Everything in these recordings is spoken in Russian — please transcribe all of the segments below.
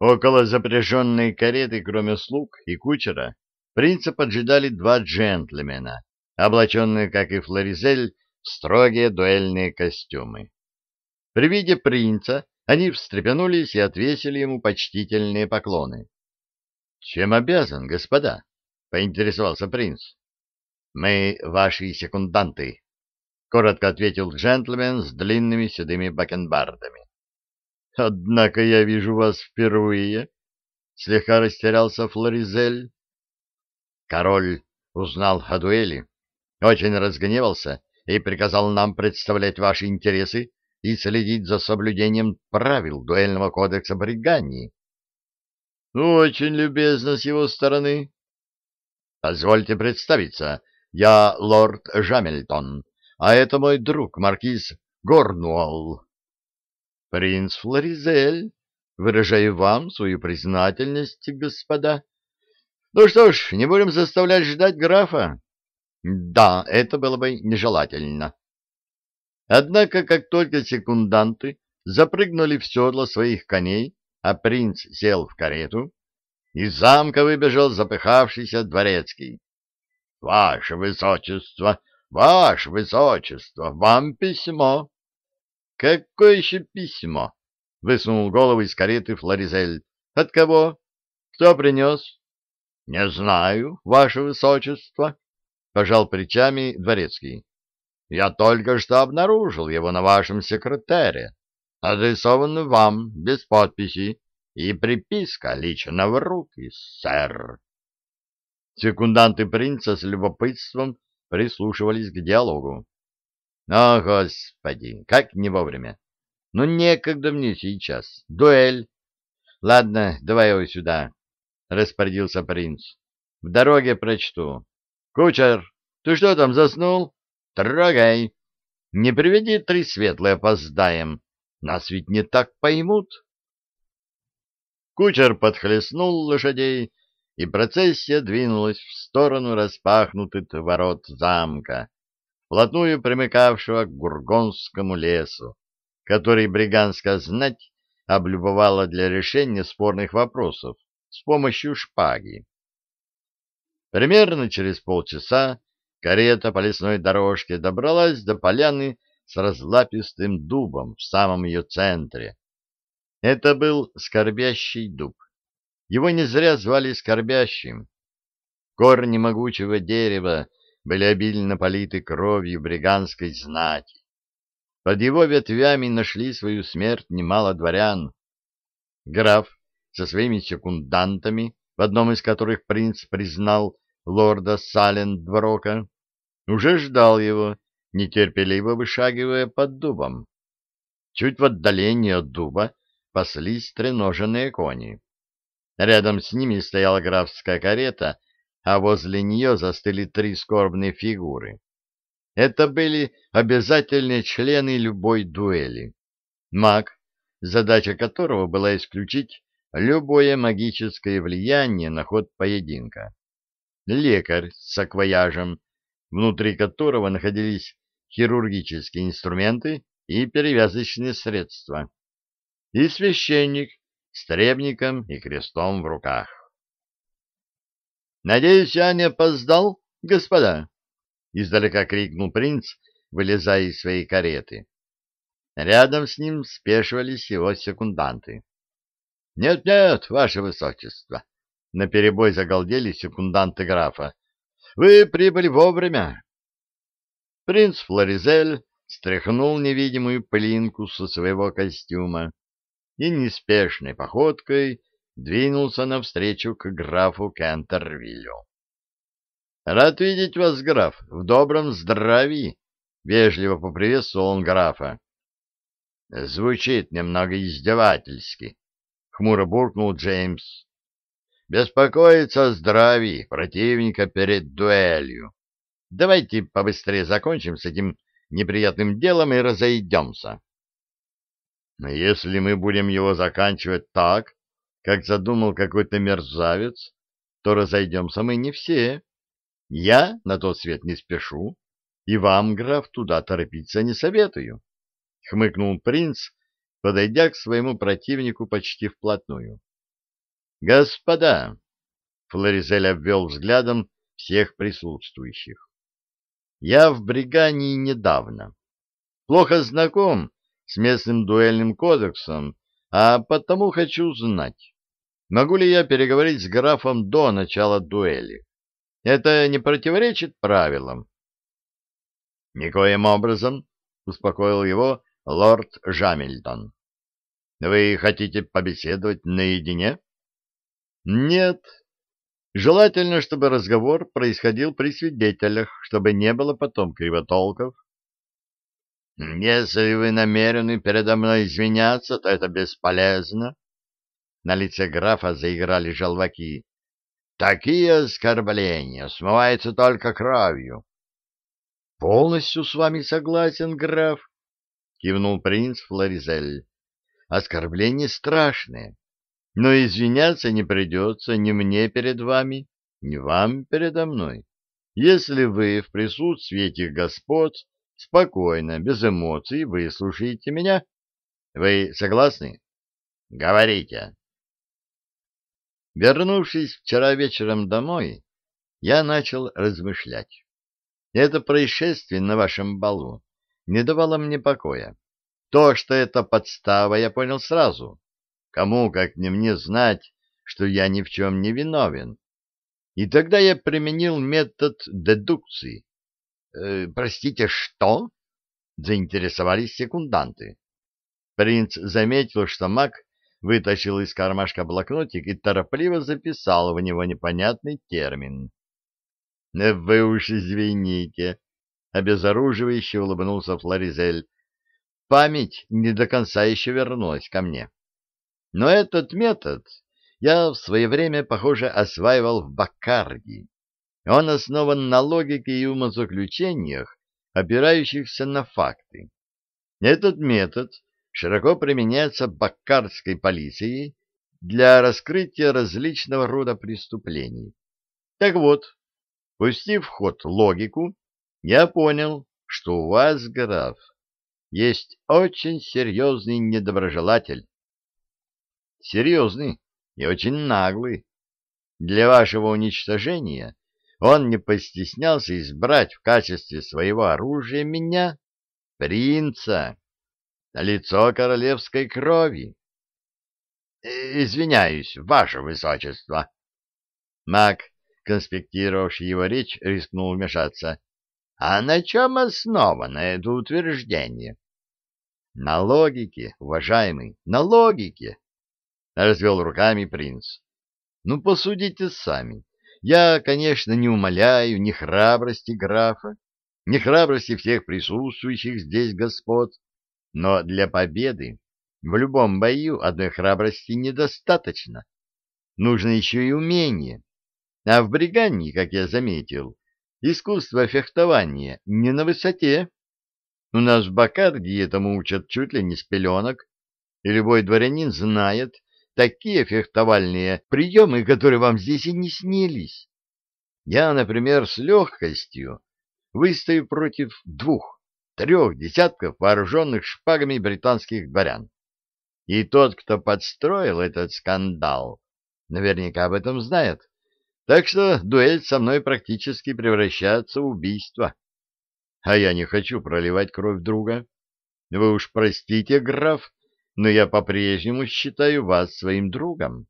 Около запряженной кареты, кроме слуг и кучера, принца поджидали два джентльмена, облаченные, как и Флоризель, в строгие дуэльные костюмы. При виде принца они встрепенулись и отвесили ему почтительные поклоны. — Чем обязан, господа? — поинтересовался принц. — Мы ваши секунданты, — коротко ответил джентльмен с длинными седыми бакенбардами. — Однако я вижу вас впервые, — слегка растерялся Флоризель. Король узнал о дуэли, очень разгневался и приказал нам представлять ваши интересы и следить за соблюдением правил дуэльного кодекса Бригании. Очень любезно с его стороны. Позвольте представиться, я лорд Жамельтон, а это мой друг, маркиз Горнуолл. Принц Флоризель, выражаю вам свою признательность, господа. Ну что ж, не будем заставлять ждать графа. Да, это было бы нежелательно. Однако, как только секунданты запрыгнули в седло своих коней, а принц сел в карету, из замка выбежал запыхавшийся дворецкий. — Ваше Высочество! Ваше Высочество! Вам письмо! — Какое еще письмо? — высунул голову из кареты Флоризель. — От кого? Кто принес? — Не знаю, Ваше Высочество, — пожал плечами дворецкий. Я только что обнаружил его на вашем секретаре, адресованный вам без подписи, и приписка лично в руки, сэр. Секунданты принца с любопытством прислушивались к диалогу. О, Господи, как не вовремя! Ну, некогда мне сейчас. Дуэль. Ладно, давай его сюда, — распорядился принц. В дороге прочту. Кучер, ты что там, заснул? Трогай. Не приведи три светлые опоздаем. Нас ведь не так поймут. Кучер подхлестнул лошадей, и процессия двинулась в сторону распахнутых ворот замка, вплотную примыкавшего к Гургонскому лесу, который бриганская знать облюбовала для решения спорных вопросов с помощью шпаги. Примерно через полчаса Карета по лесной дорожке добралась до поляны с разлапистым дубом в самом ее центре. Это был скорбящий дуб. Его не зря звали скорбящим. Корни могучего дерева были обильно политы кровью бриганской знати. Под его ветвями нашли свою смерть немало дворян. Граф со своими секундантами, в одном из которых принц признал лорда Сален-Дворока, уже ждал его, нетерпеливо вышагивая под дубом. Чуть в отдалении от дуба паслись треноженные кони. Рядом с ними стояла графская карета, а возле нее застыли три скорбные фигуры. Это были обязательные члены любой дуэли. Маг, задача которого была исключить любое магическое влияние на ход поединка лекарь с саквояжем, внутри которого находились хирургические инструменты и перевязочные средства, и священник с требником и крестом в руках. «Надеюсь, я не опоздал, господа?» — издалека крикнул принц, вылезая из своей кареты. Рядом с ним спешивались его секунданты. «Нет-нет, ваше высочество, Наперебой загалдели секунданты графа. «Вы прибыли вовремя!» Принц Флоризель стряхнул невидимую пылинку со своего костюма и неспешной походкой двинулся навстречу к графу Кентервиллю. «Рад видеть вас, граф, в добром здравии!» — вежливо поприветствовал он графа. «Звучит немного издевательски», — хмуро буркнул Джеймс беспокоиться о здравии противника перед дуэлью. Давайте побыстрее закончим с этим неприятным делом и разойдемся. Если мы будем его заканчивать так, как задумал какой-то мерзавец, то разойдемся мы не все. Я на тот свет не спешу, и вам, граф, туда торопиться не советую. Хмыкнул принц, подойдя к своему противнику почти вплотную. Господа, Флоризель обвел взглядом всех присутствующих. Я в Бригании недавно. Плохо знаком с местным дуэльным кодексом, а потому хочу знать, могу ли я переговорить с графом до начала дуэли. Это не противоречит правилам? — Никоим образом, — успокоил его лорд Жамильтон. — Вы хотите побеседовать наедине? — Нет. Желательно, чтобы разговор происходил при свидетелях, чтобы не было потом кривотолков. — Если вы намерены передо мной извиняться, то это бесполезно. На лице графа заиграли желваки. Такие оскорбления смываются только кровью. — Полностью с вами согласен, граф, — кивнул принц Флоризель. — Оскорбления страшные, но извиняться не придется ни мне перед вами, ни вам передо мной, если вы в присутствии этих господ спокойно, без эмоций выслушаете меня. Вы согласны? — Говорите. Вернувшись вчера вечером домой, я начал размышлять. Это происшествие на вашем балу не давало мне покоя. То, что это подстава, я понял сразу. Кому, как не мне, знать, что я ни в чем не виновен. И тогда я применил метод дедукции. «Э, «Простите, что?» — заинтересовались секунданты. Принц заметил, что маг вытащил из кармашка блокнотик и торопливо записал в него непонятный термин. — Вы уж извините, — обезоруживающе улыбнулся Флоризель. Память не до конца еще вернулась ко мне. Но этот метод я в свое время, похоже, осваивал в Баккарди. Он основан на логике и умозаключениях, опирающихся на факты. Этот метод широко применяется баккардской полицией для раскрытия различного рода преступлений. Так вот, пустив в ход логику, я понял, что у вас, граф, есть очень серьезный недоброжелатель. Серьезный и очень наглый. Для вашего уничтожения он не постеснялся избрать в качестве своего оружия меня, принца лицо королевской крови. Э, — Извиняюсь, ваше высочество. Маг, конспектировавший его речь, рискнул вмешаться. — А на чем основано это утверждение? — На логике, уважаемый, на логике, — развел руками принц. — Ну, посудите сами. Я, конечно, не умоляю ни храбрости графа, ни храбрости всех присутствующих здесь господ, но для победы в любом бою одной храбрости недостаточно. Нужно еще и умение. А в Бриганне, как я заметил, искусство фехтования не на высоте. У нас в Бакарде этому учат чуть ли не с пеленок, и любой дворянин знает такие фехтовальные приемы, которые вам здесь и не снились. Я, например, с легкостью выстою против двух трех десятков вооруженных шпагами британских дворян. И тот, кто подстроил этот скандал, наверняка об этом знает. Так что дуэль со мной практически превращается в убийство. А я не хочу проливать кровь друга. Вы уж простите, граф, но я по-прежнему считаю вас своим другом.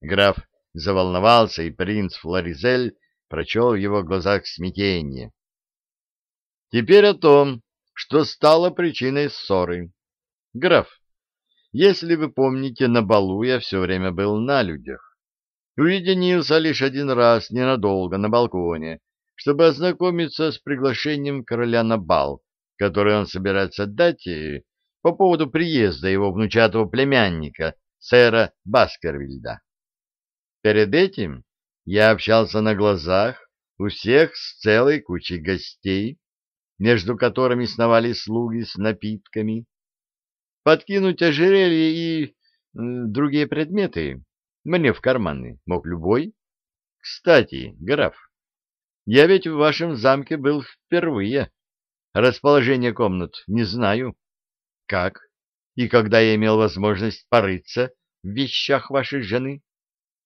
Граф заволновался, и принц Флоризель прочел в его глазах смятение. Теперь о том, что стало причиной ссоры. Граф, если вы помните, на балу я все время был на людях. Уединился лишь один раз ненадолго на балконе, чтобы ознакомиться с приглашением короля на бал, который он собирается дать э, по поводу приезда его внучатого племянника, сэра Баскервильда. Перед этим я общался на глазах у всех с целой кучей гостей, между которыми сновали слуги с напитками. Подкинуть ожерелье и другие предметы мне в карманы мог любой. Кстати, граф, я ведь в вашем замке был впервые. Расположение комнат не знаю. Как и когда я имел возможность порыться в вещах вашей жены?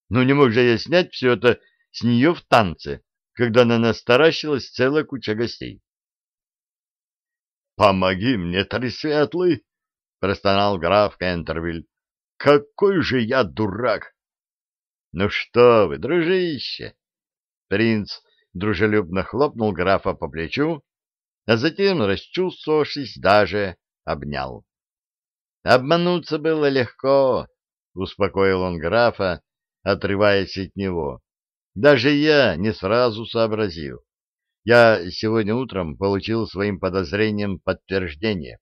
Ну не мог же я снять все это с нее в танце, когда на нас целая куча гостей. «Помоги мне, Тресветлый!» — простонал граф Кентервиль. «Какой же я дурак!» «Ну что вы, дружище!» Принц дружелюбно хлопнул графа по плечу, а затем, расчувствовавшись, даже обнял. «Обмануться было легко», — успокоил он графа, отрываясь от него. «Даже я не сразу сообразил. Я сегодня утром получил своим подозрением подтверждение.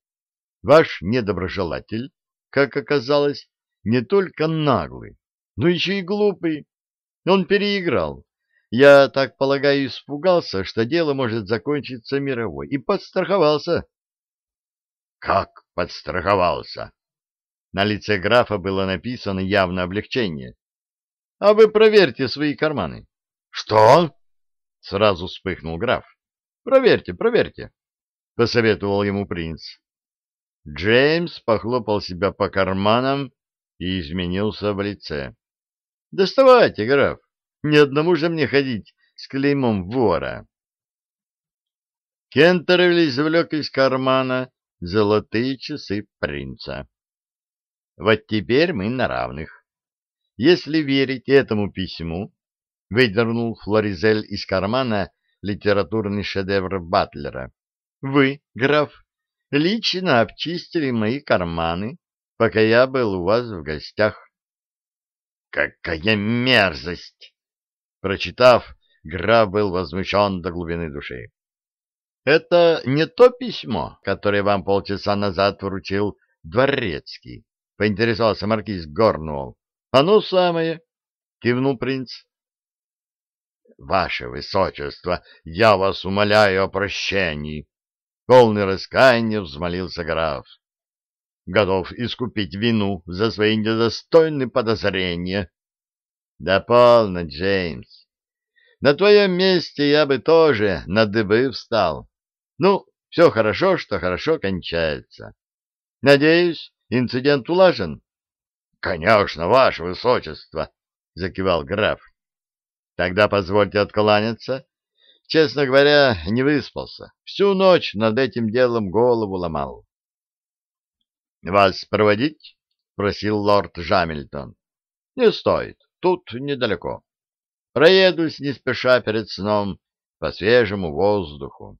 Ваш недоброжелатель, как оказалось, не только наглый, но еще и глупый. Он переиграл. Я, так полагаю, испугался, что дело может закончиться мировой, и подстраховался. — Как подстраховался? На лице графа было написано явное облегчение. — А вы проверьте свои карманы. — Что? — сразу вспыхнул граф. — Проверьте, проверьте, — посоветовал ему принц. Джеймс похлопал себя по карманам и изменился в лице. — Доставайте, граф, ни одному же мне ходить с клеймом вора. Кентервиль извлек из кармана золотые часы принца. Вот теперь мы на равных. Если верить этому письму, выдернул Флоризель из кармана литературный шедевр Батлера. Вы, граф, лично обчистили мои карманы, пока я был у вас в гостях. Какая мерзость! Прочитав, граф был возмущен до глубины души. Это не то письмо, которое вам полчаса назад вручил Дворецкий, поинтересовался маркиз Горнуолл. Оно самое, кивнул принц. Ваше Высочество, я вас умоляю о прощении. Полный раскаяния взмолился граф. Готов искупить вину за свои недостойные подозрения. Да полно, Джеймс. На твоем месте я бы тоже на дыбы встал. Ну, все хорошо, что хорошо кончается. Надеюсь, инцидент улажен? — Конечно, ваше высочество, — закивал граф. — Тогда позвольте откланяться. Честно говоря, не выспался. Всю ночь над этим делом голову ломал. — Вас проводить? — просил лорд Жамильтон. — Не стоит. Тут недалеко. Проедусь не спеша перед сном по свежему воздуху.